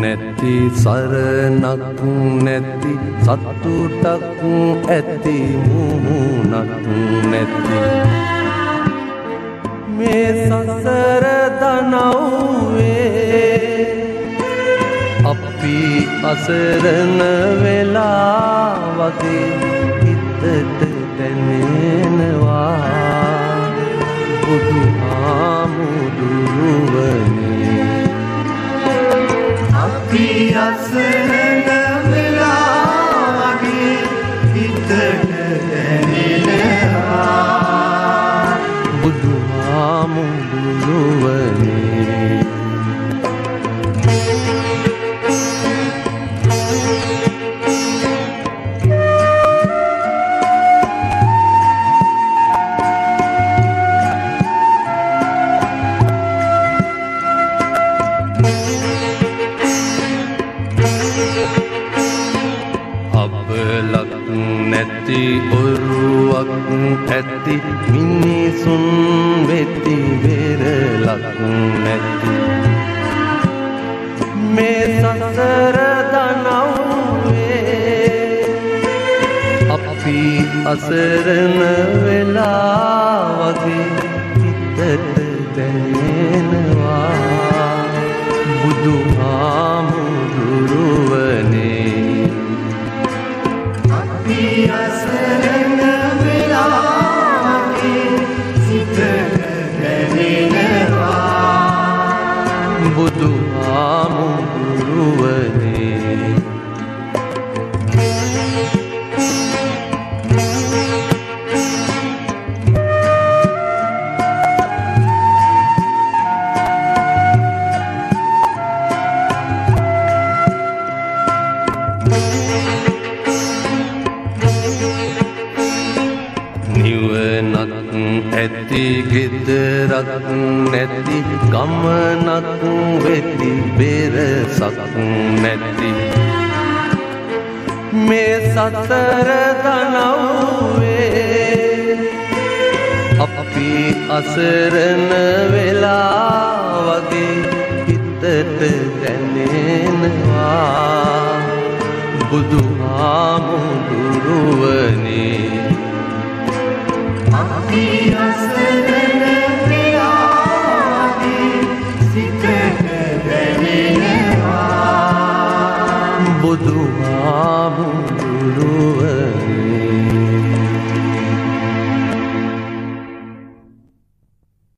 නැති සරණක් නැති සතුටක් ඇති මුහුණක් නැති. මේ සසර දනව්වේ අපි අසරණ වෙලා වගේ හිතට දැනෙනවා. බුදු ආමුදුරුවනේ අපි අසරණ නැති ඔරුවක් ඇති මිනිසුන් වෙති වෙරලක් නැති. මේ සසර දනව්වේ අපි අසරණ වෙලා වගේ හිතට දැනෙනවා දැනෙනවා බුදු ආමුදුරුවනේ නිවනක් ඇති ගෙදරක් නැති ගමනක් වෙති බෙරසක් නැති. මේ සතර දනව්වේ අපි අසරණ වෙලා වගේ හිතට දැනෙනවා. බුදු අපි